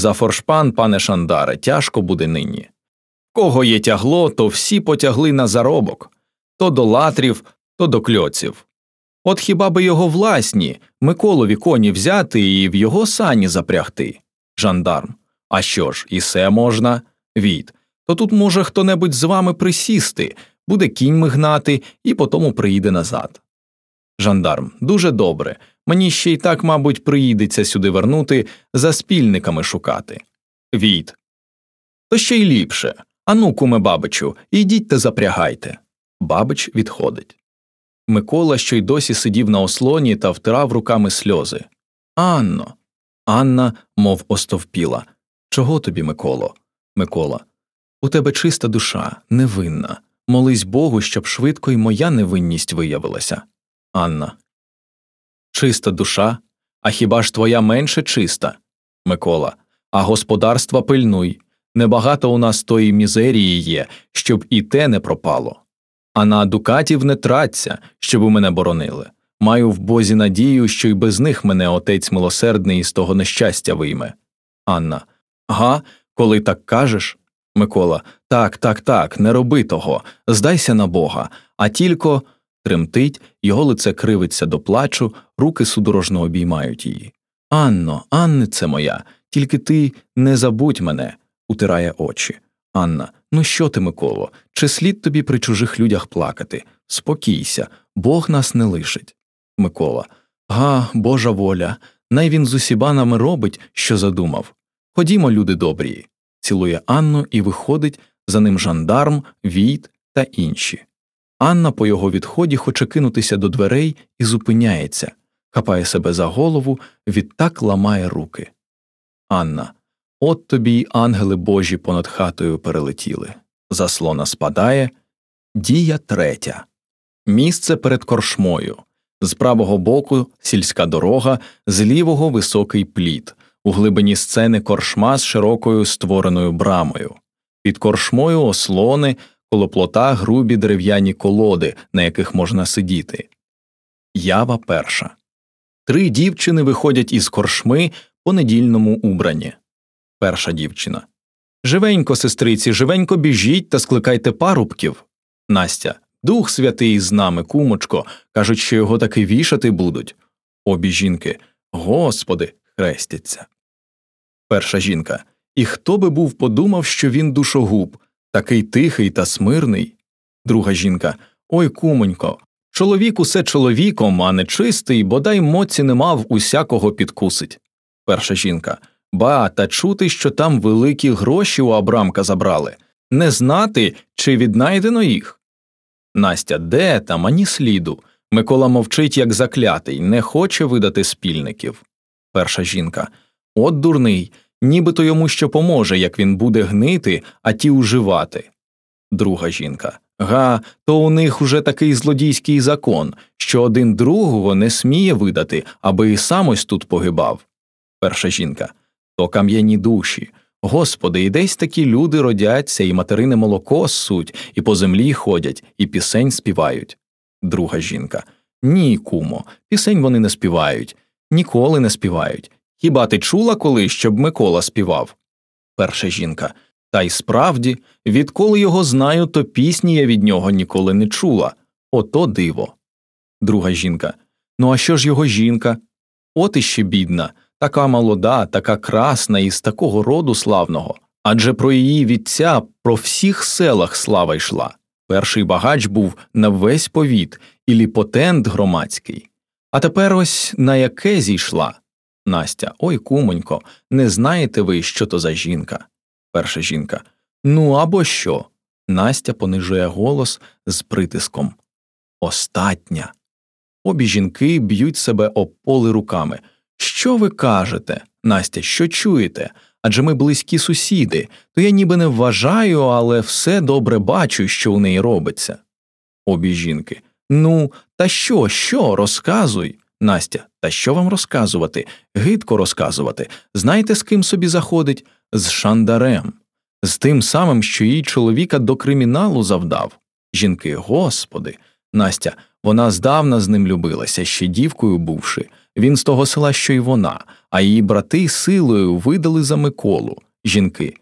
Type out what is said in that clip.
За форшпан, пане Шандаре, тяжко буде нині. Кого є тягло, то всі потягли на заробок то до латрів, то до кльоців. От хіба би його власні, Миколові коні взяти і в його сані запрягти? Жандарм. А що ж, і се можна? Від. То тут може хто небудь з вами присісти, буде кіньми гнати і потому приїде назад. Жандарм. Дуже добре. Мені ще й так, мабуть, приїдеться сюди вернути, за спільниками шукати. Війт. То ще й ліпше. Ану, куме бабичу, ідіть та запрягайте. Бабич відходить. Микола, що й досі сидів на ослоні та втирав руками сльози. Анно. Анна, мов остовпіла. Чого тобі, Миколо? Микола. У тебе чиста душа, невинна. Молись Богу, щоб швидко й моя невинність виявилася. Анна. Чиста душа. А хіба ж твоя менше чиста? Микола. А господарства пильнуй. Небагато у нас тої мізерії є, щоб і те не пропало. А на дукатів не траться, щоб у мене боронили. Маю в бозі надію, що й без них мене отець милосердний із того нещастя вийме. Анна. Га, коли так кажеш? Микола. Так, так, так, не роби того. Здайся на Бога, а тільки тремтить, його лице кривиться до плачу, руки судорожно обіймають її. Анно, Аннице моя, тільки ти не забудь мене, утирає очі. Анна. Ну що ти, Миколо, чи слід тобі при чужих людях плакати? Спокійся, Бог нас не лишить. Микола. Га, Божа воля, най він з усіма нами робить, що задумав. Ходімо, люди добрі. Цілує Анну і виходить за ним жандарм, Війт та інші. Анна по його відході хоче кинутися до дверей і зупиняється, хапає себе за голову, відтак ламає руки. Анна. От тобі й ангели божі понад хатою перелетіли. Заслона спадає. Дія третя. Місце перед коршмою. З правого боку сільська дорога, з лівого високий пліт, у глибині сцени коршма з широкою створеною брамою. Під коршмою ослони, коло плота грубі дерев'яні колоди, на яких можна сидіти. Ява перша. Три дівчини виходять із коршми по недільному убранні. Перша дівчина. Живенько, сестриці, живенько біжіть та скликайте парубків. Настя. Дух святий з нами, кумочко. Кажуть, що його таки вішати будуть. Обі жінки. Господи, хрестяться. Перша жінка. І хто би був подумав, що він душогуб, такий тихий та смирний. Друга жінка. Ой, кумонько. Чоловік усе чоловіком, а не чистий, бодай моці не мав усякого підкусить. Перша жінка. Ба, та чути, що там великі гроші у Абрамка забрали, не знати, чи віднайдено їх. Настя, де там, ані сліду. Микола мовчить, як заклятий, не хоче видати спільників. Перша жінка. От дурний, нібито йому що поможе, як він буде гнити, а ті уживати. Друга жінка. Га, то у них уже такий злодійський закон, що один другого не сміє видати, аби і сам ось тут погибав. Перша жінка то кам'яні душі. Господи, і десь такі люди родяться, і материне молоко ссуть, і по землі ходять, і пісень співають. Друга жінка. Ні, кумо, пісень вони не співають, ніколи не співають. Хіба ти чула коли, щоб Микола співав? Перша жінка. Та й справді, відколи його знаю, то пісні я від нього ніколи не чула. Ото диво. Друга жінка. Ну а що ж його жінка? От іще бідна така молода, така красна і з такого роду славного, адже про її вітця про всіх селах слава йшла. Перший багач був на весь повіт і ліпотент громадський. А тепер ось на яке зійшла. Настя, ой, кумонько, не знаєте ви, що то за жінка? Перша жінка. Ну або що? Настя понижує голос з притиском. Остатня. Обі жінки б'ють себе об поли руками. Що ви кажете, Настя, що чуєте? Адже ми близькі сусіди, то я ніби не вважаю, але все добре бачу, що у неї робиться. Обі жінки. Ну, та що, що, розказуй. Настя, та що вам розказувати? Гидко розказувати. Знаєте, з ким собі заходить? З шандарем, з тим самим, що їй чоловіка до криміналу завдав. Жінки, господи, Настя, вона здавна з ним любилася, ще дівкою бувши. Він з того села, що й вона, а її брати силою видали за Миколу жінки,